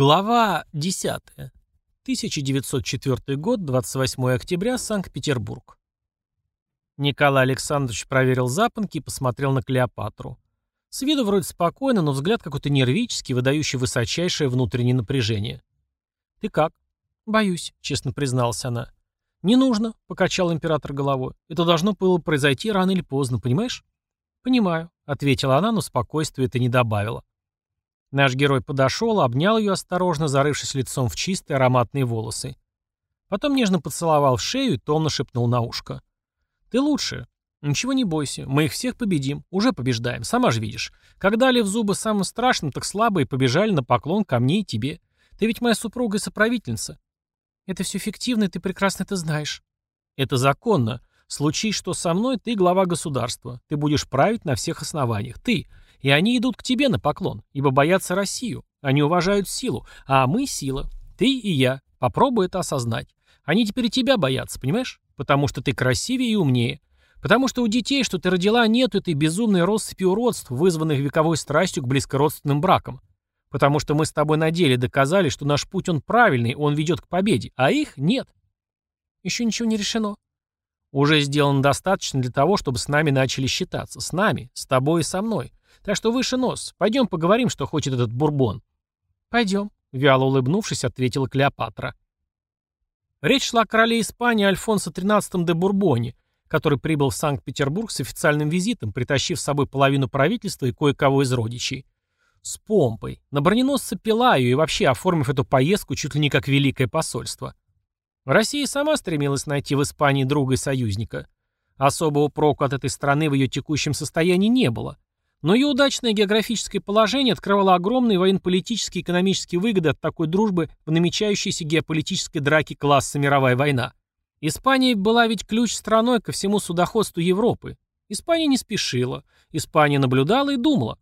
Глава 10. 1904 год, 28 октября, Санкт-Петербург. Николай Александрович проверил запонки и посмотрел на Клеопатру. С виду вроде спокойно, но взгляд какой-то нервический, выдающий высочайшее внутреннее напряжение. «Ты как?» «Боюсь», — честно призналась она. «Не нужно», — покачал император головой. «Это должно было произойти рано или поздно, понимаешь?» «Понимаю», — ответила она, но спокойствие это не добавило. Наш герой подошел, обнял ее осторожно, зарывшись лицом в чистые ароматные волосы. Потом нежно поцеловал в шею и томно шепнул на ушко. «Ты лучше. Ничего не бойся. Мы их всех победим. Уже побеждаем. Сама же видишь. Когда дали в зубы самым страшным, так слабые побежали на поклон ко мне и тебе. Ты ведь моя супруга и соправительница». «Это все фиктивно, и ты прекрасно это знаешь». «Это законно. Случись что со мной, ты глава государства. Ты будешь править на всех основаниях. Ты. И они идут к тебе на поклон, ибо боятся Россию. Они уважают силу, а мы — сила. Ты и я. Попробуй это осознать. Они теперь и тебя боятся, понимаешь? Потому что ты красивее и умнее. Потому что у детей, что ты родила, нет этой безумной россыпи уродств, вызванных вековой страстью к близкородственным бракам. Потому что мы с тобой на деле доказали, что наш путь он правильный, он ведет к победе, а их нет. Еще ничего не решено. Уже сделано достаточно для того, чтобы с нами начали считаться. С нами, с тобой и со мной. Так что выше нос. Пойдем поговорим, что хочет этот бурбон». «Пойдем», — вяло улыбнувшись, ответила Клеопатра. Речь шла о короле Испании Альфонсо XIII де Бурбоне, который прибыл в Санкт-Петербург с официальным визитом, притащив с собой половину правительства и кое-кого из родичей. С помпой, на броненосце Пилаю и вообще оформив эту поездку чуть ли не как великое посольство. Россия сама стремилась найти в Испании друга и союзника. Особого проку от этой страны в ее текущем состоянии не было. Но ее удачное географическое положение открывало огромные военно-политические и экономические выгоды от такой дружбы в намечающейся геополитической драке класса мировая война. Испания была ведь ключ страной ко всему судоходству Европы. Испания не спешила. Испания наблюдала и думала.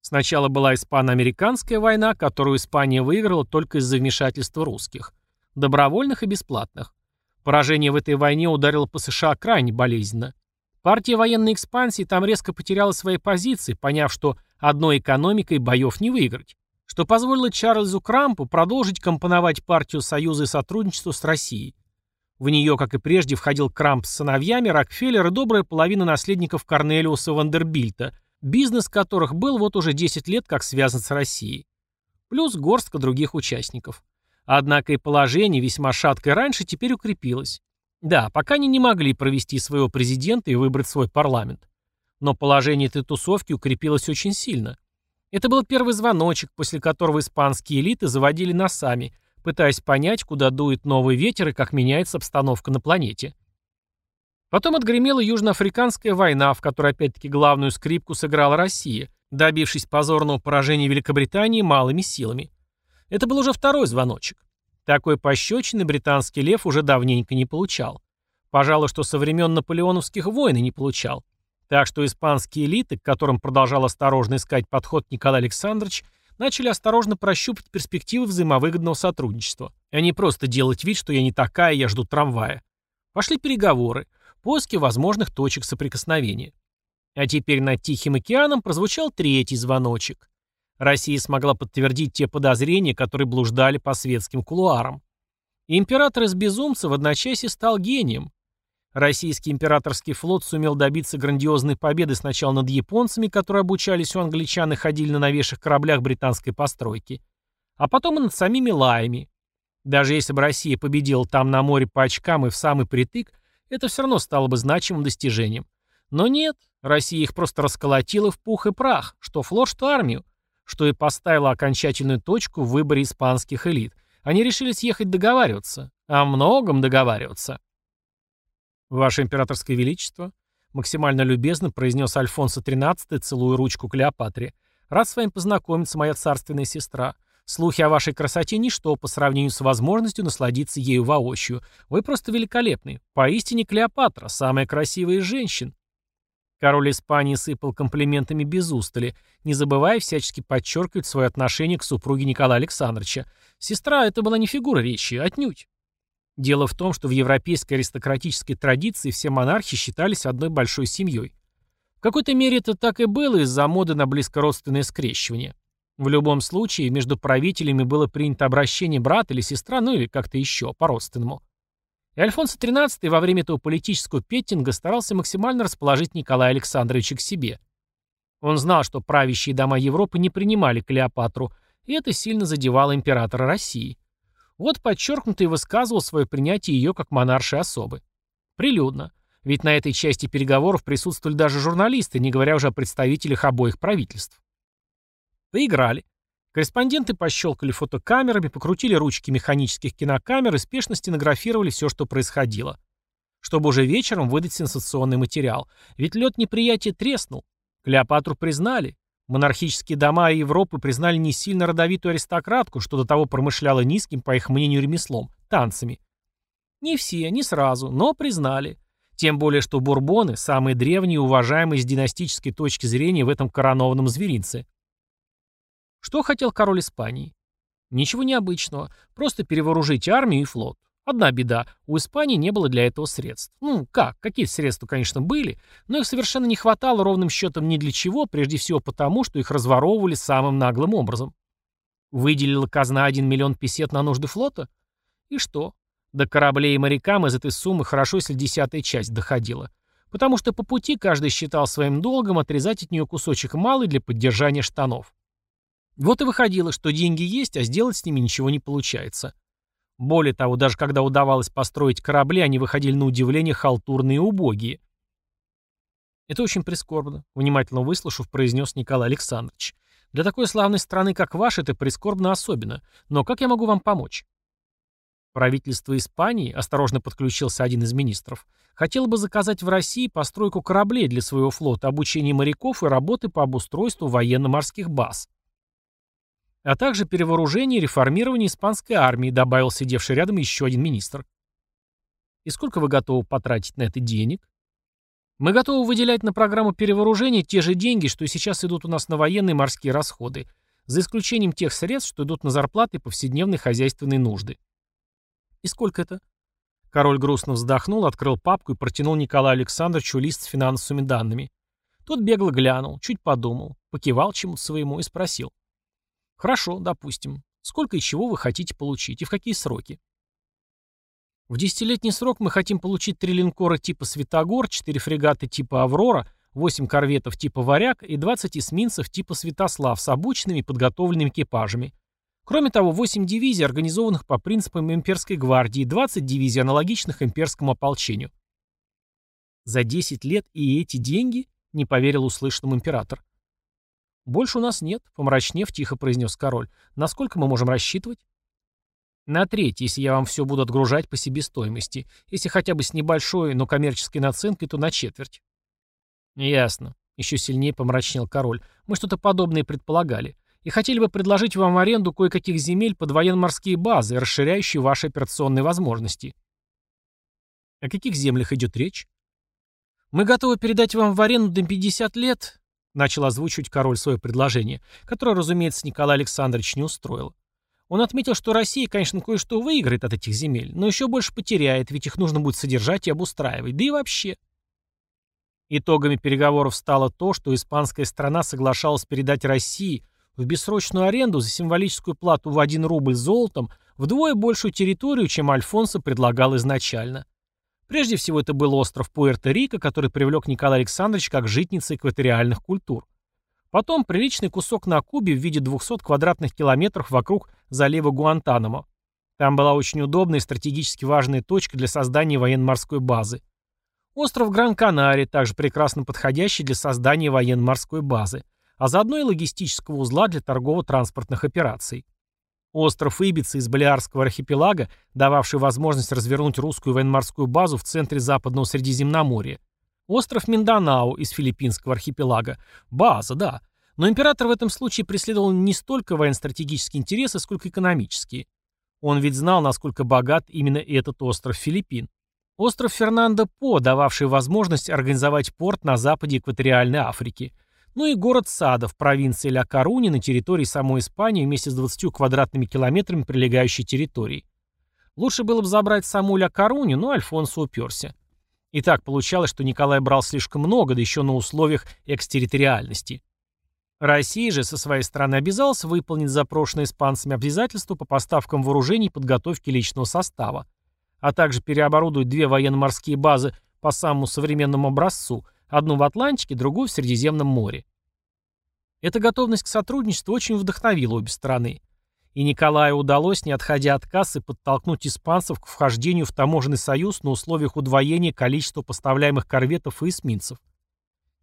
Сначала была испано-американская война, которую Испания выиграла только из-за вмешательства русских. Добровольных и бесплатных. Поражение в этой войне ударило по США крайне болезненно. Партия военной экспансии там резко потеряла свои позиции, поняв, что одной экономикой боев не выиграть, что позволило Чарльзу Крампу продолжить компоновать партию союза и сотрудничества с Россией. В нее, как и прежде, входил Крамп с сыновьями, Рокфеллер и добрая половина наследников Корнелиуса Вандербильта, бизнес которых был вот уже 10 лет как связан с Россией. Плюс горстка других участников. Однако и положение, весьма шаткое раньше, теперь укрепилось. Да, пока они не могли провести своего президента и выбрать свой парламент. Но положение этой тусовки укрепилось очень сильно. Это был первый звоночек, после которого испанские элиты заводили носами, пытаясь понять, куда дует новый ветер и как меняется обстановка на планете. Потом отгремела Южноафриканская война, в которой опять-таки главную скрипку сыграла Россия, добившись позорного поражения Великобритании малыми силами. Это был уже второй звоночек. Такой пощечины британский лев уже давненько не получал. Пожалуй, что со времен наполеоновских войн и не получал. Так что испанские элиты, к которым продолжал осторожно искать подход Николай Александрович, начали осторожно прощупать перспективы взаимовыгодного сотрудничества, а не просто делать вид, что я не такая, я жду трамвая. Пошли переговоры, поиски возможных точек соприкосновения. А теперь над Тихим океаном прозвучал третий звоночек. Россия смогла подтвердить те подозрения, которые блуждали по светским кулуарам. император из безумца в одночасье стал гением. Российский императорский флот сумел добиться грандиозной победы сначала над японцами, которые обучались у англичан и ходили на новейших кораблях британской постройки, а потом и над самими лаями. Даже если бы Россия победила там на море по очкам и в самый притык, это все равно стало бы значимым достижением. Но нет, Россия их просто расколотила в пух и прах, что флот, что армию что и поставило окончательную точку в выборе испанских элит. Они решили съехать договариваться. О многом договариваться. «Ваше императорское величество», — максимально любезно произнес Альфонсо XIII, целуя ручку Клеопатре, «рад с вами познакомиться, моя царственная сестра. Слухи о вашей красоте — ничто по сравнению с возможностью насладиться ею воочию. Вы просто великолепны. Поистине Клеопатра, самая красивая из женщин». Король Испании сыпал комплиментами без устали, не забывая всячески подчеркивать свое отношение к супруге Николая Александровича. Сестра — это была не фигура речи, отнюдь. Дело в том, что в европейской аристократической традиции все монархи считались одной большой семьей. В какой-то мере это так и было из-за моды на близкородственное скрещивание. В любом случае, между правителями было принято обращение брат или сестра, ну или как-то еще, по-родственному. И Альфонсо XIII во время этого политического петтинга старался максимально расположить Николая Александровича к себе. Он знал, что правящие дома Европы не принимали Клеопатру, и это сильно задевало императора России. Вот подчеркнуто и высказывал свое принятие ее как монаршей особы. Прилюдно. Ведь на этой части переговоров присутствовали даже журналисты, не говоря уже о представителях обоих правительств. Поиграли. Корреспонденты пощелкали фотокамерами, покрутили ручки механических кинокамер и спешно стенографировали все, что происходило. Чтобы уже вечером выдать сенсационный материал. Ведь лед неприятия треснул. Клеопатру признали. Монархические дома Европы признали не сильно родовитую аристократку, что до того промышляла низким, по их мнению, ремеслом – танцами. Не все, не сразу, но признали. Тем более, что бурбоны – самые древние и уважаемые с династической точки зрения в этом коронованном зверинце. Что хотел король Испании? Ничего необычного, просто перевооружить армию и флот. Одна беда, у Испании не было для этого средств. Ну, как, какие средства, конечно, были, но их совершенно не хватало ровным счетом ни для чего, прежде всего потому, что их разворовывали самым наглым образом. Выделила казна 1 миллион песет на нужды флота? И что? До кораблей и морякам из этой суммы хорошо, если десятая часть доходила. Потому что по пути каждый считал своим долгом отрезать от нее кусочек малый для поддержания штанов. Вот и выходило, что деньги есть, а сделать с ними ничего не получается. Более того, даже когда удавалось построить корабли, они выходили на удивление халтурные и убогие. «Это очень прискорбно», — внимательно выслушав, произнес Николай Александрович. «Для такой славной страны, как ваша, это прискорбно особенно. Но как я могу вам помочь?» Правительство Испании, осторожно подключился один из министров, хотело бы заказать в России постройку кораблей для своего флота, обучение моряков и работы по обустройству военно-морских баз а также перевооружение и реформирование испанской армии, добавил сидевший рядом еще один министр. И сколько вы готовы потратить на это денег? Мы готовы выделять на программу перевооружения те же деньги, что и сейчас идут у нас на военные морские расходы, за исключением тех средств, что идут на зарплаты и повседневные хозяйственные нужды. И сколько это? Король грустно вздохнул, открыл папку и протянул Николаю Александровичу лист с финансовыми данными. Тот бегло глянул, чуть подумал, покивал чему-то своему и спросил. Хорошо, допустим. Сколько и чего вы хотите получить и в какие сроки? В десятилетний срок мы хотим получить три линкора типа «Светогор», четыре фрегата типа «Аврора», восемь корветов типа «Варяг» и 20 эсминцев типа «Святослав» с обученными подготовленными экипажами. Кроме того, 8 дивизий, организованных по принципам имперской гвардии, 20 дивизий, аналогичных имперскому ополчению. За 10 лет и эти деньги? Не поверил услышанному император. «Больше у нас нет», — помрачнев, тихо произнес король. «Насколько мы можем рассчитывать?» «На треть, если я вам все буду отгружать по себестоимости. Если хотя бы с небольшой, но коммерческой наценкой, то на четверть». «Ясно», — еще сильнее помрачнел король. «Мы что-то подобное предполагали. И хотели бы предложить вам в аренду кое-каких земель под военно-морские базы, расширяющие ваши операционные возможности». «О каких землях идет речь?» «Мы готовы передать вам в аренду до 50 лет Начал озвучивать король свое предложение, которое, разумеется, Николай Александрович не устроил. Он отметил, что Россия, конечно, кое-что выиграет от этих земель, но еще больше потеряет, ведь их нужно будет содержать и обустраивать, да и вообще. Итогами переговоров стало то, что испанская страна соглашалась передать России в бессрочную аренду за символическую плату в 1 рубль золотом вдвое большую территорию, чем Альфонсо предлагал изначально. Прежде всего это был остров Пуэрто-Рико, который привлек Николай Александрович как житница экваториальных культур. Потом приличный кусок на Кубе в виде 200 квадратных километров вокруг залива Гуантанамо. Там была очень удобная и стратегически важная точка для создания военно-морской базы. Остров Гран-Канария, также прекрасно подходящий для создания военно-морской базы, а заодно и логистического узла для торгово-транспортных операций. Остров Ибица из Балиарского архипелага, дававший возможность развернуть русскую военно-морскую базу в центре западного Средиземноморья. Остров Минданао из филиппинского архипелага. База, да. Но император в этом случае преследовал не столько военно-стратегические интересы, сколько экономические. Он ведь знал, насколько богат именно этот остров Филиппин. Остров Фернандо По, дававший возможность организовать порт на западе экваториальной Африки – ну и город Сада в провинции Ля-Каруни на территории самой Испании вместе с 20 квадратными километрами прилегающей территории. Лучше было бы забрать саму Ля-Каруню, но Альфонсо уперся. И так получалось, что Николай брал слишком много, да еще на условиях экстерриториальности. Россия же со своей стороны обязалась выполнить запрошенные испанцами обязательства по поставкам вооружений и подготовке личного состава, а также переоборудовать две военно-морские базы по самому современному образцу, одну в Атлантике, другую в Средиземном море. Эта готовность к сотрудничеству очень вдохновила обе стороны. И Николаю удалось, не отходя от кассы, подтолкнуть испанцев к вхождению в таможенный союз на условиях удвоения количества поставляемых корветов и эсминцев.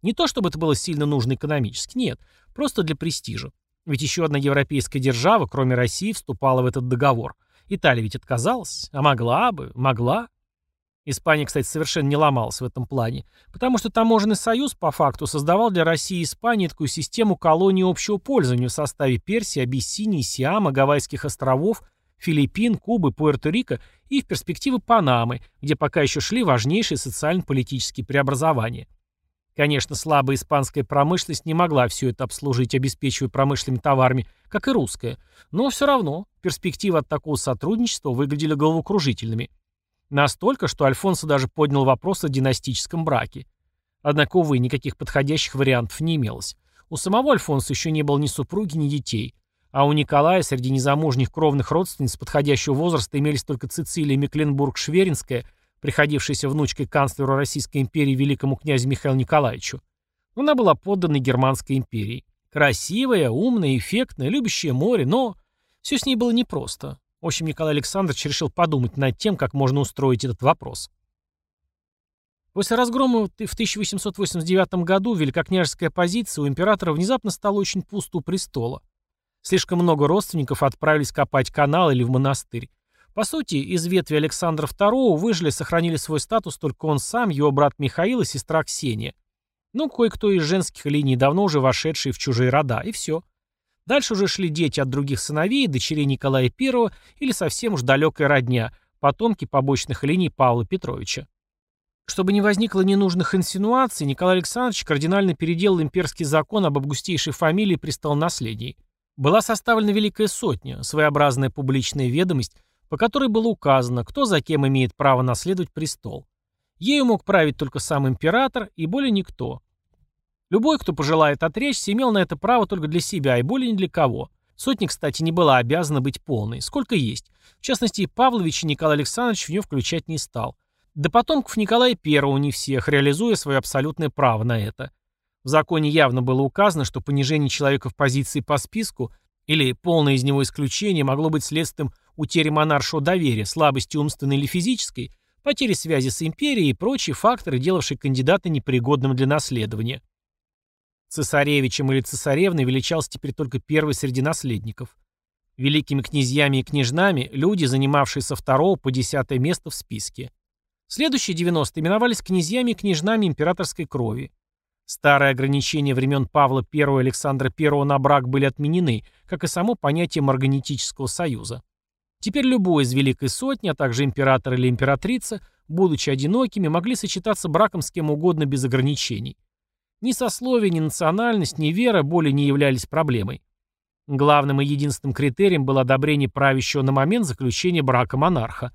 Не то чтобы это было сильно нужно экономически, нет, просто для престижа. Ведь еще одна европейская держава, кроме России, вступала в этот договор. Италия ведь отказалась, а могла бы, могла. Испания, кстати, совершенно не ломалась в этом плане, потому что таможенный союз по факту создавал для России и Испании такую систему колоний общего пользования в составе Персии, Абиссинии, Сиама, Гавайских островов, Филиппин, Кубы, Пуэрто-Рико и в перспективы Панамы, где пока еще шли важнейшие социально-политические преобразования. Конечно, слабая испанская промышленность не могла все это обслужить, обеспечивая промышленными товарами, как и русская, но все равно перспективы от такого сотрудничества выглядели головокружительными. Настолько, что Альфонсо даже поднял вопрос о династическом браке. Однако, увы, никаких подходящих вариантов не имелось. У самого Альфонса еще не было ни супруги, ни детей. А у Николая среди незамужних кровных родственниц подходящего возраста имелись только Цицилия Мекленбург-Шверинская – приходившейся внучкой канцлеру Российской империи великому князю Михаилу Николаевичу. Она была подданной Германской империи. Красивая, умная, эффектная, любящая море, но все с ней было непросто. В общем, Николай Александрович решил подумать над тем, как можно устроить этот вопрос. После разгрома в 1889 году великокняжеская позиция у императора внезапно стала очень пусто у престола. Слишком много родственников отправились копать канал или в монастырь. По сути, из ветви Александра II выжили, сохранили свой статус только он сам, его брат Михаил и сестра Ксения. Ну, кое-кто из женских линий, давно уже вошедшие в чужие рода, и все. Дальше уже шли дети от других сыновей, дочерей Николая I или совсем уж далекая родня, потомки побочных линий Павла Петровича. Чтобы не возникло ненужных инсинуаций, Николай Александрович кардинально переделал имперский закон об августейшей фамилии престолонаследии. Была составлена Великая Сотня, своеобразная публичная ведомость, по которой было указано, кто за кем имеет право наследовать престол. Ею мог править только сам император и более никто. Любой, кто пожелает отречься, имел на это право только для себя и более ни для кого. Сотня, кстати, не была обязана быть полной, сколько есть. В частности, Павлович и Николай Александрович в нее включать не стал. До потомков Николая I не всех, реализуя свое абсолютное право на это. В законе явно было указано, что понижение человека в позиции по списку или полное из него исключение могло быть следствием утери монаршего доверия, слабости умственной или физической, потери связи с империей и прочие факторы, делавшие кандидата непригодным для наследования. Цесаревичем или цесаревной величался теперь только первый среди наследников. Великими князьями и княжнами – люди, занимавшие со второго по десятое место в списке. Следующие 90 именовались князьями и княжнами императорской крови. Старые ограничения времен Павла I и Александра I на брак были отменены, как и само понятие марганетического союза. Теперь любой из Великой Сотни, а также император или императрица, будучи одинокими, могли сочетаться браком с кем угодно без ограничений. Ни сословие, ни национальность, ни вера более не являлись проблемой. Главным и единственным критерием было одобрение правящего на момент заключения брака монарха.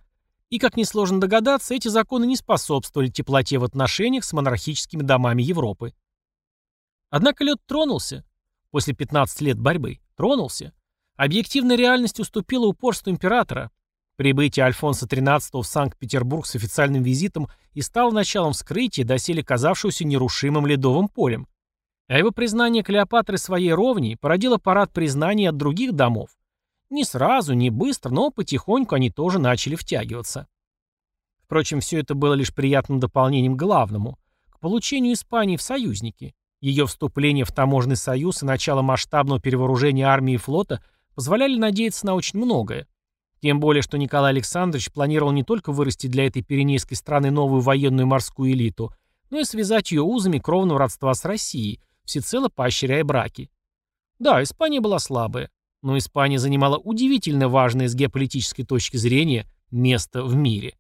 И, как несложно догадаться, эти законы не способствовали теплоте в отношениях с монархическими домами Европы. Однако лед тронулся. После 15 лет борьбы. Тронулся. Объективная реальность уступила упорству императора. Прибытие Альфонса XIII в Санкт-Петербург с официальным визитом и стало началом вскрытия, доселе казавшегося нерушимым ледовым полем. А его признание Клеопатры своей ровней породило парад признаний от других домов. Не сразу, не быстро, но потихоньку они тоже начали втягиваться. Впрочем, все это было лишь приятным дополнением к главному – к получению Испании в союзники. Ее вступление в таможенный союз и начало масштабного перевооружения армии и флота – позволяли надеяться на очень многое. Тем более, что Николай Александрович планировал не только вырастить для этой пиренейской страны новую военную морскую элиту, но и связать ее узами кровного родства с Россией, всецело поощряя браки. Да, Испания была слабая, но Испания занимала удивительно важное с геополитической точки зрения место в мире.